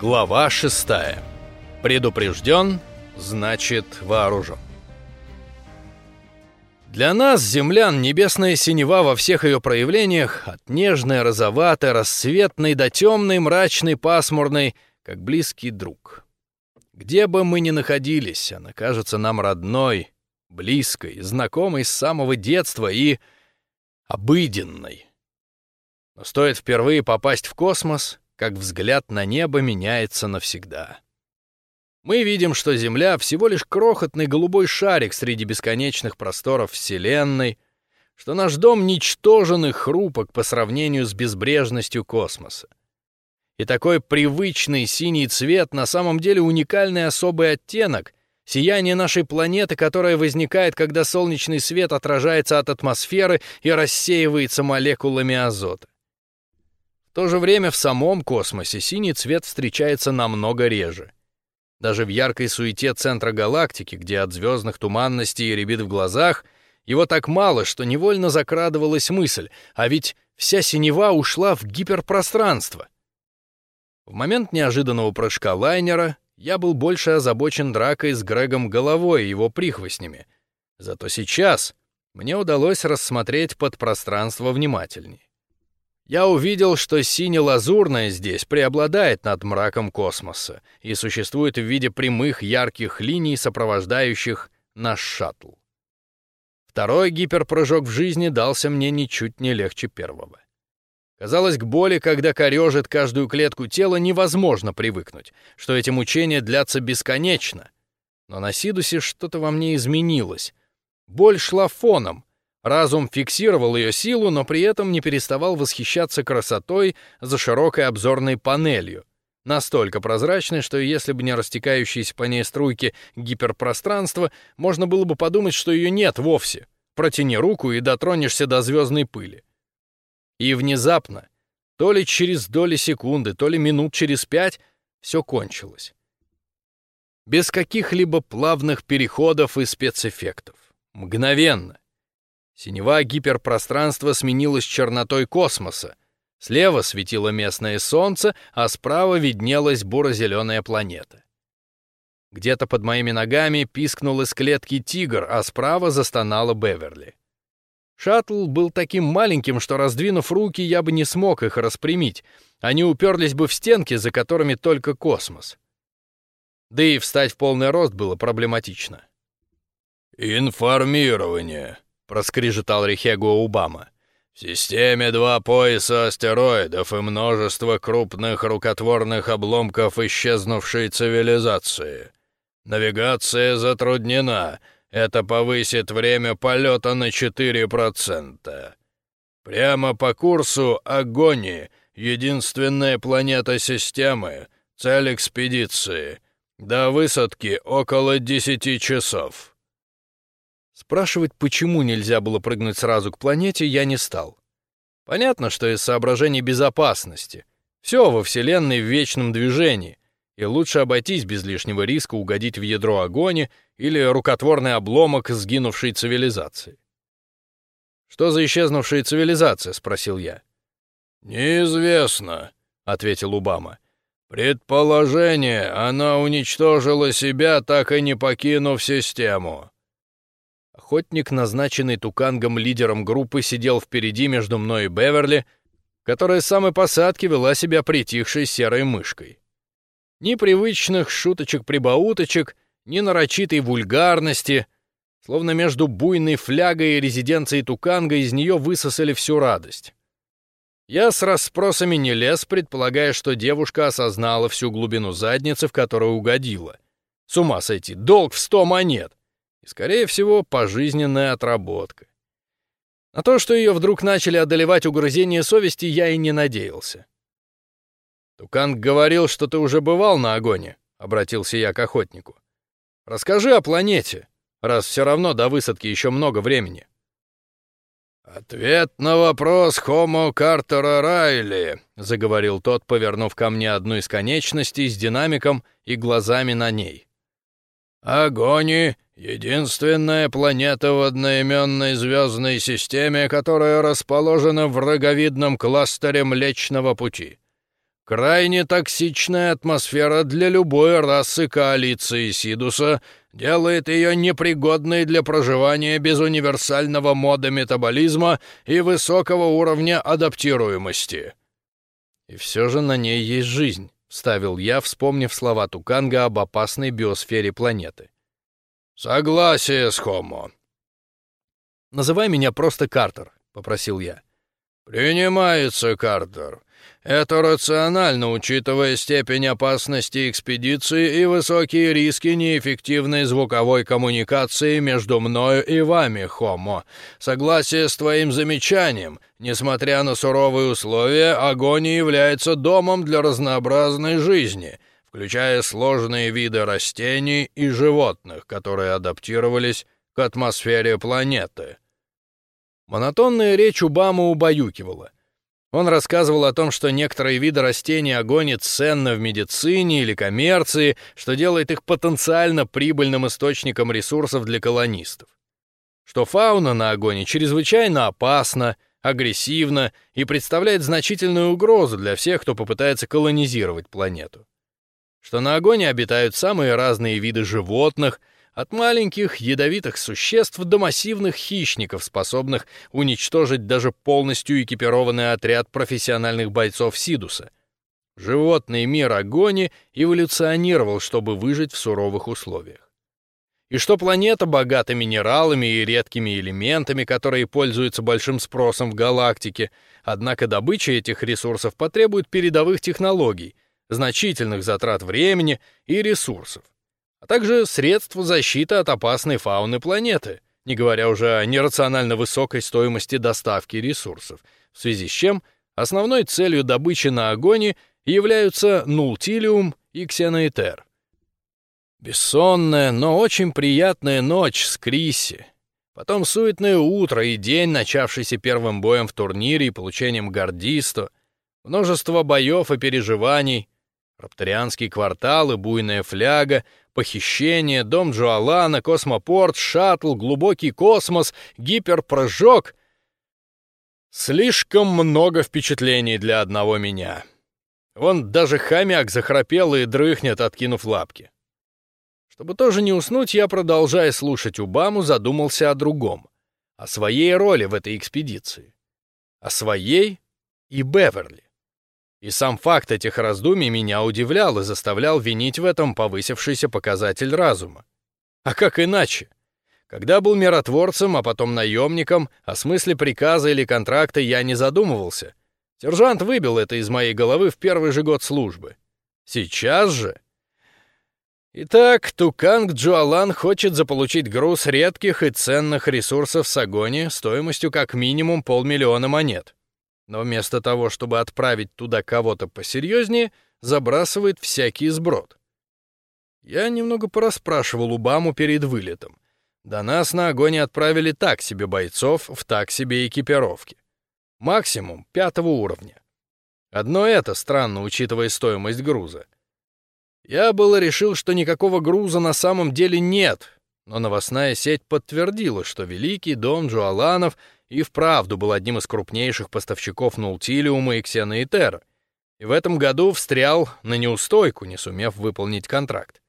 Глава 6. Предупрежден, значит вооружен. Для нас, землян, небесная синева во всех ее проявлениях, от нежной, розоватой, рассветной до темной, мрачной, пасмурной, как близкий друг. Где бы мы ни находились, она кажется нам родной, близкой, знакомой с самого детства и обыденной. Но стоит впервые попасть в космос — как взгляд на небо меняется навсегда. Мы видим, что Земля — всего лишь крохотный голубой шарик среди бесконечных просторов Вселенной, что наш дом ничтожен и хрупок по сравнению с безбрежностью космоса. И такой привычный синий цвет на самом деле уникальный особый оттенок, сияние нашей планеты, которое возникает, когда солнечный свет отражается от атмосферы и рассеивается молекулами азота. То же время в самом космосе синий цвет встречается намного реже. Даже в яркой суете центра галактики, где от звездных туманностей рябит в глазах, его так мало, что невольно закрадывалась мысль, а ведь вся синева ушла в гиперпространство. В момент неожиданного прыжка лайнера я был больше озабочен дракой с Грегом головой и его прихвостнями. Зато сейчас мне удалось рассмотреть подпространство внимательней я увидел, что сине-лазурное здесь преобладает над мраком космоса и существует в виде прямых ярких линий, сопровождающих наш шаттл. Второй гиперпрыжок в жизни дался мне ничуть не легче первого. Казалось, к боли, когда корежит каждую клетку тела, невозможно привыкнуть, что эти мучения длятся бесконечно. Но на Сидусе что-то во мне изменилось. Боль шла фоном, Разум фиксировал ее силу, но при этом не переставал восхищаться красотой за широкой обзорной панелью, настолько прозрачной, что если бы не растекающиеся по ней струйки гиперпространства, можно было бы подумать, что ее нет вовсе. Протяни руку и дотронешься до звездной пыли. И внезапно, то ли через доли секунды, то ли минут через пять, все кончилось. Без каких-либо плавных переходов и спецэффектов. Мгновенно. Синева гиперпространства сменилась чернотой космоса. Слева светило местное солнце, а справа виднелась буро-зеленая планета. Где-то под моими ногами пискнул из клетки тигр, а справа застонала Беверли. Шаттл был таким маленьким, что, раздвинув руки, я бы не смог их распрямить. Они уперлись бы в стенки, за которыми только космос. Да и встать в полный рост было проблематично. «Информирование», — проскрежетал Рихего Убама. «В системе два пояса астероидов и множество крупных рукотворных обломков исчезнувшей цивилизации. Навигация затруднена. Это повысит время полета на 4%. Прямо по курсу Агони, единственная планета системы, цель экспедиции. До высадки около 10 часов». Спрашивать, почему нельзя было прыгнуть сразу к планете, я не стал. Понятно, что из соображений безопасности. Все во Вселенной в вечном движении, и лучше обойтись без лишнего риска угодить в ядро огони или рукотворный обломок сгинувшей цивилизации. «Что за исчезнувшая цивилизация?» — спросил я. «Неизвестно», — ответил Убама. «Предположение, она уничтожила себя, так и не покинув систему. Охотник, назначенный Тукангом лидером группы, сидел впереди между мной и Беверли, которая с самой посадки вела себя притихшей серой мышкой. Ни привычных шуточек-прибауточек, ни нарочитой вульгарности, словно между буйной флягой и резиденцией Туканга из нее высосали всю радость. Я с расспросами не лез, предполагая, что девушка осознала всю глубину задницы, в которую угодила. С ума сойти, долг в сто монет и, скорее всего, пожизненная отработка. На то, что ее вдруг начали одолевать угрызения совести, я и не надеялся. «Туканг говорил, что ты уже бывал на огоне», — обратился я к охотнику. «Расскажи о планете, раз все равно до высадки еще много времени». «Ответ на вопрос Хомо Картера Райли», — заговорил тот, повернув ко мне одну из конечностей с динамиком и глазами на ней. «Огони Единственная планета в одноименной звездной системе, которая расположена в роговидном кластере Млечного Пути. Крайне токсичная атмосфера для любой расы коалиции Сидуса делает ее непригодной для проживания без универсального мода метаболизма и высокого уровня адаптируемости. И все же на ней есть жизнь, вставил я, вспомнив слова Туканга об опасной биосфере планеты. Согласие с Хомо. Называй меня просто Картер, попросил я. Принимается, Картер. Это рационально, учитывая степень опасности экспедиции и высокие риски неэффективной звуковой коммуникации между мною и вами, Хомо. Согласие с твоим замечанием. Несмотря на суровые условия, огонь является домом для разнообразной жизни, включая сложные виды растений и животных, которые адаптировались к атмосфере планеты. Монотонная речь Убама убаюкивала. Он рассказывал о том, что некоторые виды растений огонь ценно в медицине или коммерции, что делает их потенциально прибыльным источником ресурсов для колонистов. Что фауна на огоне чрезвычайно опасна, агрессивна и представляет значительную угрозу для всех, кто попытается колонизировать планету. Что на огоне обитают самые разные виды животных — от маленьких ядовитых существ до массивных хищников, способных уничтожить даже полностью экипированный отряд профессиональных бойцов Сидуса. Животный мир Агони эволюционировал, чтобы выжить в суровых условиях. И что планета богата минералами и редкими элементами, которые пользуются большим спросом в галактике, однако добыча этих ресурсов потребует передовых технологий, значительных затрат времени и ресурсов а также средств защиты от опасной фауны планеты, не говоря уже о нерационально высокой стоимости доставки ресурсов, в связи с чем основной целью добычи на Агоне являются нултилиум и ксеноэтер. Бессонная, но очень приятная ночь с Криси. Потом суетное утро и день, начавшийся первым боем в турнире и получением гордисто, множество боев и переживаний, рапторианский квартал и буйная фляга, Похищение, дом Джоалана, космопорт, шаттл, глубокий космос, гиперпрыжок. Слишком много впечатлений для одного меня. Вон даже хомяк захрапел и дрыхнет, откинув лапки. Чтобы тоже не уснуть, я, продолжая слушать Убаму, задумался о другом. О своей роли в этой экспедиции. О своей и Беверли. И сам факт этих раздумий меня удивлял и заставлял винить в этом повысившийся показатель разума. А как иначе? Когда был миротворцем, а потом наемником, о смысле приказа или контракта я не задумывался. Сержант выбил это из моей головы в первый же год службы. Сейчас же... Итак, Туканг Джуалан хочет заполучить груз редких и ценных ресурсов Сагони стоимостью как минимум полмиллиона монет но вместо того, чтобы отправить туда кого-то посерьезнее, забрасывает всякий сброд. Я немного порасспрашивал Убаму перед вылетом. До нас на огонь отправили так себе бойцов в так себе экипировке. Максимум пятого уровня. Одно это странно, учитывая стоимость груза. Я было решил, что никакого груза на самом деле нет, но новостная сеть подтвердила, что великий дом Джуаланов — и вправду был одним из крупнейших поставщиков нултилиума и ксеноэтера, и в этом году встрял на неустойку, не сумев выполнить контракт.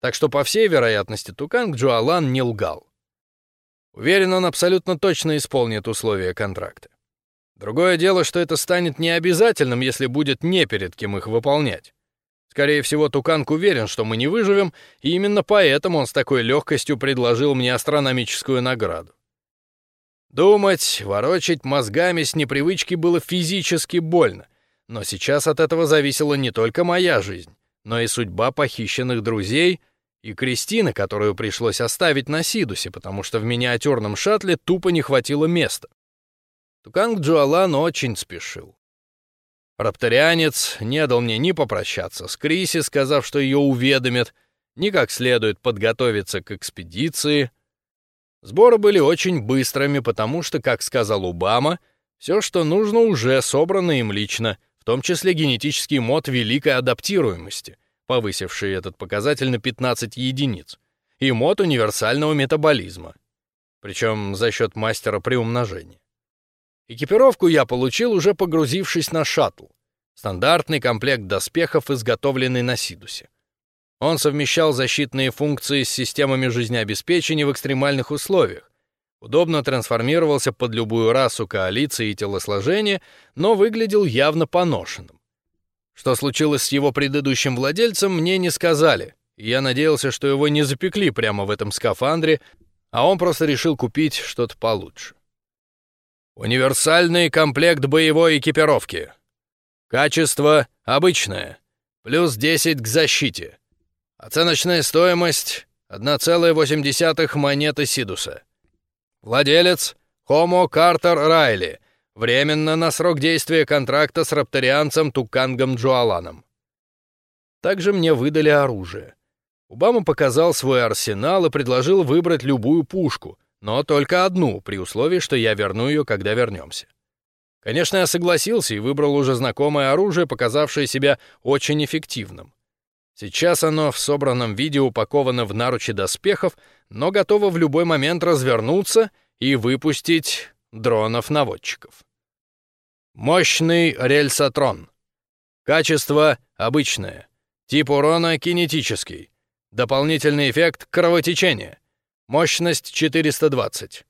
Так что, по всей вероятности, Туканг Джуалан не лгал. Уверен, он абсолютно точно исполнит условия контракта. Другое дело, что это станет необязательным, если будет не перед кем их выполнять. Скорее всего, Туканг уверен, что мы не выживем, и именно поэтому он с такой легкостью предложил мне астрономическую награду. Думать, ворочать мозгами с непривычки было физически больно, но сейчас от этого зависела не только моя жизнь, но и судьба похищенных друзей и Кристины, которую пришлось оставить на Сидусе, потому что в миниатюрном шаттле тупо не хватило места. Туканг Джуалан очень спешил. Рапторианец не дал мне ни попрощаться с Криси, сказав, что ее уведомят, ни как следует подготовиться к экспедиции, Сборы были очень быстрыми, потому что, как сказал Убама, все, что нужно, уже собрано им лично, в том числе генетический мод великой адаптируемости, повысивший этот показатель на 15 единиц, и мод универсального метаболизма, причем за счет мастера при умножении. Экипировку я получил, уже погрузившись на шаттл. Стандартный комплект доспехов, изготовленный на Сидусе. Он совмещал защитные функции с системами жизнеобеспечения в экстремальных условиях, удобно трансформировался под любую расу коалиции и телосложения, но выглядел явно поношенным. Что случилось с его предыдущим владельцем, мне не сказали, я надеялся, что его не запекли прямо в этом скафандре, а он просто решил купить что-то получше. Универсальный комплект боевой экипировки. Качество обычное, плюс 10 к защите. Оценочная стоимость 1,8 монеты Сидуса. Владелец Хомо Картер Райли, временно на срок действия контракта с рапторианцем Тукангом Джуаланом. Также мне выдали оружие. Убама показал свой арсенал и предложил выбрать любую пушку, но только одну, при условии, что я верну ее, когда вернемся. Конечно, я согласился и выбрал уже знакомое оружие, показавшее себя очень эффективным. Сейчас оно в собранном виде упаковано в наручи доспехов, но готово в любой момент развернуться и выпустить дронов-наводчиков. Мощный рельсотрон. Качество обычное. Тип урона кинетический. Дополнительный эффект кровотечения. Мощность 420.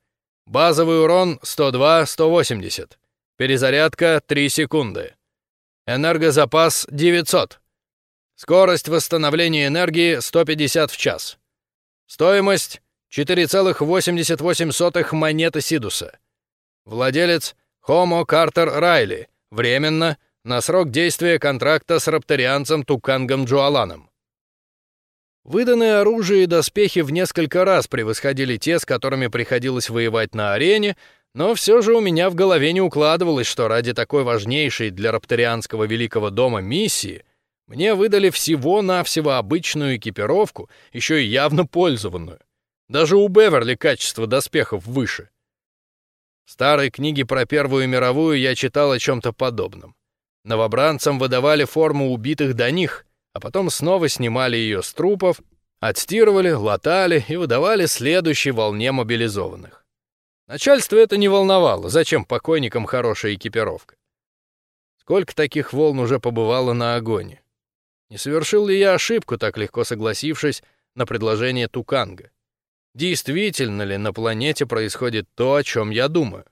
Базовый урон 102-180. Перезарядка 3 секунды. Энергозапас 900. Скорость восстановления энергии 150 в час. Стоимость 4,88 монеты Сидуса. Владелец Хомо Картер Райли. Временно, на срок действия контракта с рапторианцем Тукангом Джуаланом. Выданные оружие и доспехи в несколько раз превосходили те, с которыми приходилось воевать на арене, но все же у меня в голове не укладывалось, что ради такой важнейшей для рапторианского великого дома миссии — мне выдали всего-навсего обычную экипировку, еще и явно пользованную. Даже у Беверли качество доспехов выше. В старой книге про Первую мировую я читал о чем-то подобном. Новобранцам выдавали форму убитых до них, а потом снова снимали ее с трупов, отстирывали, латали и выдавали следующей волне мобилизованных. Начальство это не волновало, зачем покойникам хорошая экипировка. Сколько таких волн уже побывало на огоне? Не совершил ли я ошибку, так легко согласившись на предложение Туканга? Действительно ли на планете происходит то, о чем я думаю?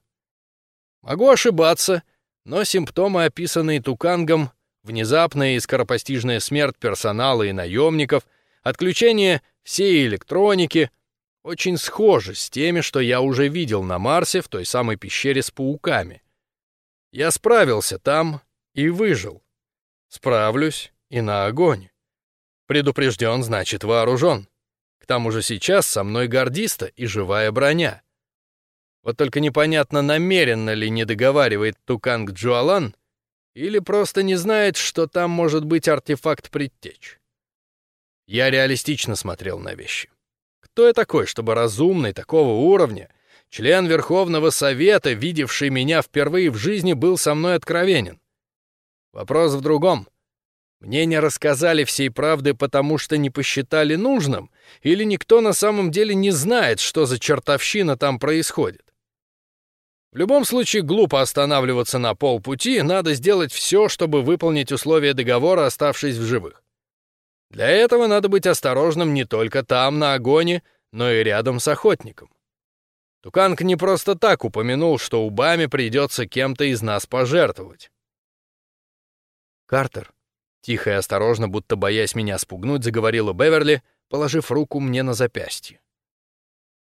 Могу ошибаться, но симптомы, описанные Тукангом, внезапная и скоропостижная смерть персонала и наемников, отключение всей электроники, очень схожи с теми, что я уже видел на Марсе в той самой пещере с пауками. Я справился там и выжил. Справлюсь и на огонь. Предупрежден, значит вооружен. К тому же сейчас со мной гардиста и живая броня. Вот только непонятно, намеренно ли не договаривает Туканг Джуалан, или просто не знает, что там может быть артефакт предтеч. Я реалистично смотрел на вещи. Кто я такой, чтобы разумный такого уровня, член Верховного Совета, видевший меня впервые в жизни, был со мной откровенен? Вопрос в другом. Мне не рассказали всей правды, потому что не посчитали нужным, или никто на самом деле не знает, что за чертовщина там происходит. В любом случае, глупо останавливаться на полпути, надо сделать все, чтобы выполнить условия договора, оставшись в живых. Для этого надо быть осторожным не только там, на огоне, но и рядом с охотником. Туканг не просто так упомянул, что Убаме придется кем-то из нас пожертвовать. «Картер, Тихо и осторожно, будто боясь меня спугнуть, заговорила Беверли, положив руку мне на запястье.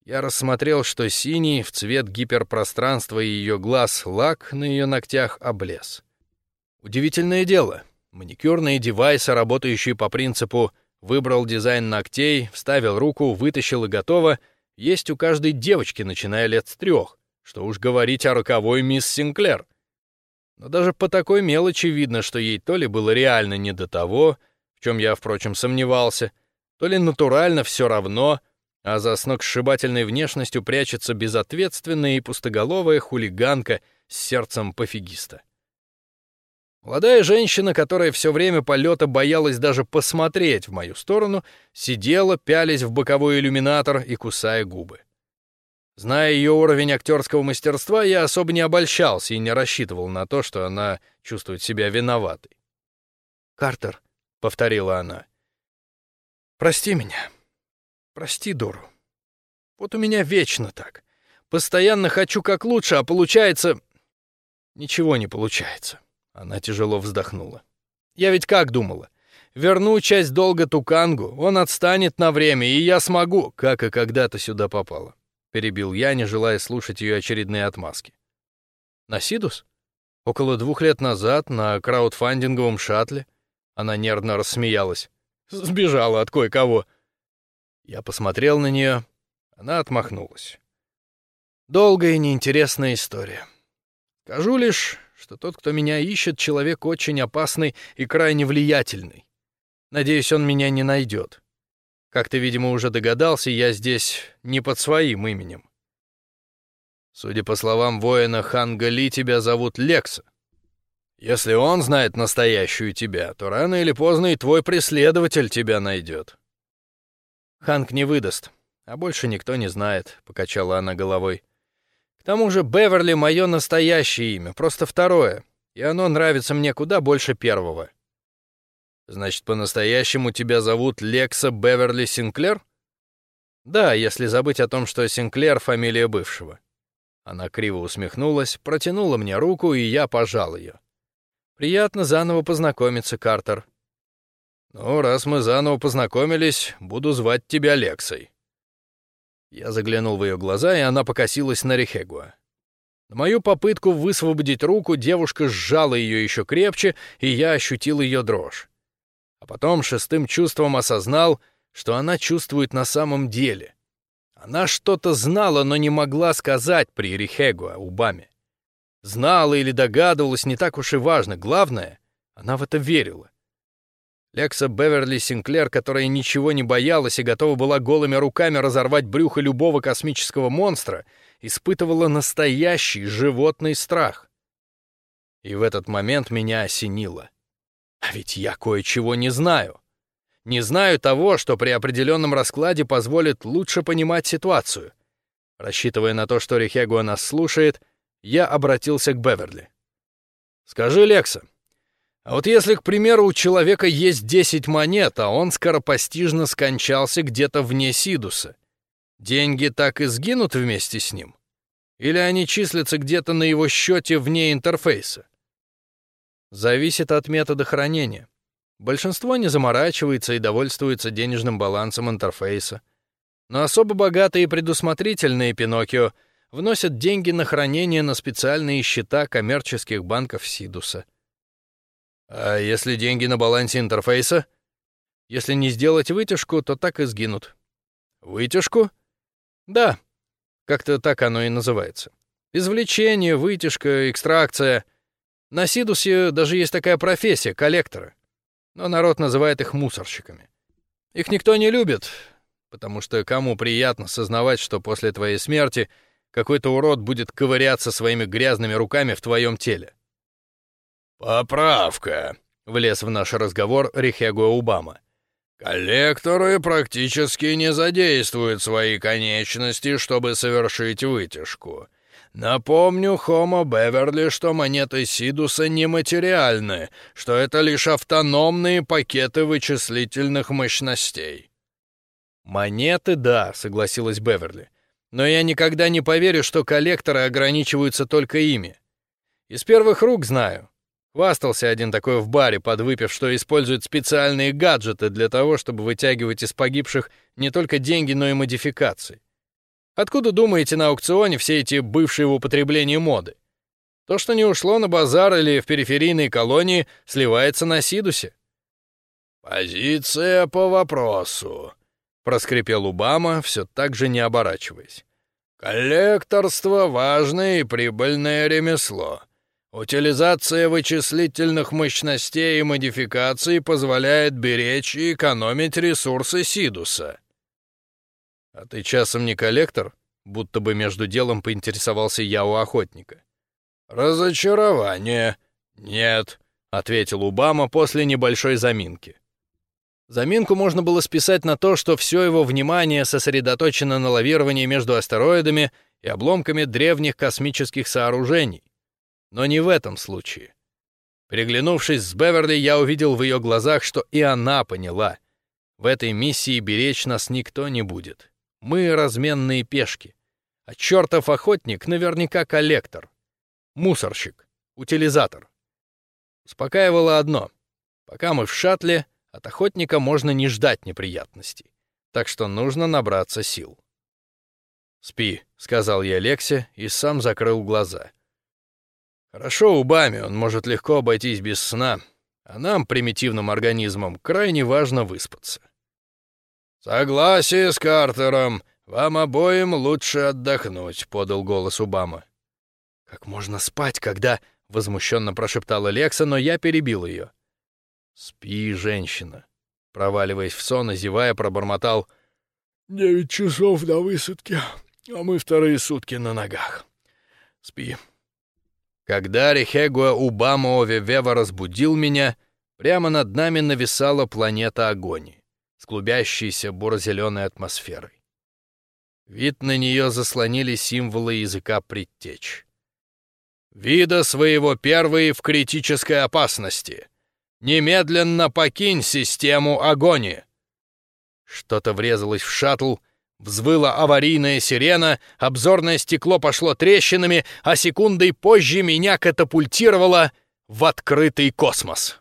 Я рассмотрел, что синий в цвет гиперпространства и ее глаз лак на ее ногтях облез. Удивительное дело. Маникюрные девайсы, работающие по принципу «выбрал дизайн ногтей, вставил руку, вытащил и готово», есть у каждой девочки, начиная лет с трех. Что уж говорить о роковой мисс Синклер — но даже по такой мелочи видно, что ей то ли было реально не до того, в чем я, впрочем, сомневался, то ли натурально все равно, а за сногсшибательной внешностью прячется безответственная и пустоголовая хулиганка с сердцем пофигиста. Молодая женщина, которая все время полета боялась даже посмотреть в мою сторону, сидела, пялясь в боковой иллюминатор и кусая губы. Зная ее уровень актерского мастерства, я особо не обольщался и не рассчитывал на то, что она чувствует себя виноватой. «Картер», — повторила она, — «прости меня. Прости, Дору. Вот у меня вечно так. Постоянно хочу как лучше, а получается... Ничего не получается». Она тяжело вздохнула. «Я ведь как думала? Верну часть долга Тукангу, он отстанет на время, и я смогу, как и когда-то сюда попала. Перебил я, не желая слушать ее очередные отмазки. На Сидус? Около двух лет назад на краудфандинговом шаттле. Она нервно рассмеялась. Сбежала от кое-кого. Я посмотрел на нее. Она отмахнулась. Долгая и неинтересная история. Скажу лишь, что тот, кто меня ищет, человек очень опасный и крайне влиятельный. Надеюсь, он меня не найдет. Как ты, видимо, уже догадался, я здесь не под своим именем. Судя по словам воина Ханга Ли, тебя зовут Лекса. Если он знает настоящую тебя, то рано или поздно и твой преследователь тебя найдет. Ханг не выдаст, а больше никто не знает, — покачала она головой. К тому же Беверли — мое настоящее имя, просто второе, и оно нравится мне куда больше первого. Значит, по-настоящему тебя зовут Лекса Беверли Синклер? Да, если забыть о том, что Синклер — фамилия бывшего. Она криво усмехнулась, протянула мне руку, и я пожал ее. Приятно заново познакомиться, Картер. Ну, раз мы заново познакомились, буду звать тебя Лексой. Я заглянул в ее глаза, и она покосилась на Рихегуа. На мою попытку высвободить руку девушка сжала ее еще крепче, и я ощутил ее дрожь. Потом шестым чувством осознал, что она чувствует на самом деле. Она что-то знала, но не могла сказать при Рихегуа, Убаме. Знала или догадывалась, не так уж и важно. Главное, она в это верила. Лекса Беверли Синклер, которая ничего не боялась и готова была голыми руками разорвать брюхо любого космического монстра, испытывала настоящий животный страх. И в этот момент меня осенило. А ведь я кое-чего не знаю. Не знаю того, что при определенном раскладе позволит лучше понимать ситуацию. Рассчитывая на то, что Рихегуа нас слушает, я обратился к Беверли. «Скажи, Лекса, а вот если, к примеру, у человека есть 10 монет, а он скоропостижно скончался где-то вне Сидуса, деньги так и сгинут вместе с ним? Или они числятся где-то на его счете вне интерфейса? Зависит от метода хранения. Большинство не заморачивается и довольствуется денежным балансом интерфейса. Но особо богатые и предусмотрительные Пиноккио вносят деньги на хранение на специальные счета коммерческих банков Сидуса. А если деньги на балансе интерфейса? Если не сделать вытяжку, то так и сгинут. Вытяжку? Да, как-то так оно и называется. Извлечение, вытяжка, экстракция — на Сидусе даже есть такая профессия — коллекторы. Но народ называет их мусорщиками. Их никто не любит, потому что кому приятно сознавать, что после твоей смерти какой-то урод будет ковыряться своими грязными руками в твоем теле. «Поправка», — влез в наш разговор Рихего Убама. «Коллекторы практически не задействуют свои конечности, чтобы совершить вытяжку. Напомню Хомо Беверли, что монеты Сидуса нематериальны, что это лишь автономные пакеты вычислительных мощностей. Монеты, да, согласилась Беверли. Но я никогда не поверю, что коллекторы ограничиваются только ими. Из первых рук знаю. Хвастался один такой в баре, подвыпив, что использует специальные гаджеты для того, чтобы вытягивать из погибших не только деньги, но и модификации. Откуда, думаете, на аукционе все эти бывшие в употреблении моды? То, что не ушло на базар или в периферийные колонии, сливается на Сидусе. «Позиция по вопросу», — проскрипел Убама, все так же не оборачиваясь. «Коллекторство — важное и прибыльное ремесло. Утилизация вычислительных мощностей и модификаций позволяет беречь и экономить ресурсы Сидуса». «А ты часом не коллектор?» Будто бы между делом поинтересовался я у охотника. «Разочарование. Нет», — ответил Убама после небольшой заминки. Заминку можно было списать на то, что все его внимание сосредоточено на лавировании между астероидами и обломками древних космических сооружений. Но не в этом случае. Приглянувшись с Беверли, я увидел в ее глазах, что и она поняла. В этой миссии беречь нас никто не будет. Мы разменные пешки. А чертов охотник наверняка коллектор. Мусорщик. Утилизатор. Успокаивало одно. Пока мы в шаттле, от охотника можно не ждать неприятностей. Так что нужно набраться сил. «Спи», — сказал я Лексе и сам закрыл глаза. «Хорошо у Бами, он может легко обойтись без сна, а нам, примитивным организмам, крайне важно выспаться». «Согласие с Картером. Вам обоим лучше отдохнуть», — подал голос Убама. «Как можно спать, когда...» — возмущенно прошептала Лекса, но я перебил ее. «Спи, женщина!» Проваливаясь в сон и зевая, пробормотал. «Девять часов до высадки, а мы вторые сутки на ногах. Спи». Когда Рихегуа Убама Овевева разбудил меня, прямо над нами нависала планета Агони с клубящейся буро-зеленой атмосферой. Вид на нее заслонили символы языка предтеч. «Вида своего первые в критической опасности», Немедленно покинь систему огони!» Что-то врезалось в шаттл, взвыла аварийная сирена, обзорное стекло пошло трещинами, а секундой позже меня катапультировало в открытый космос.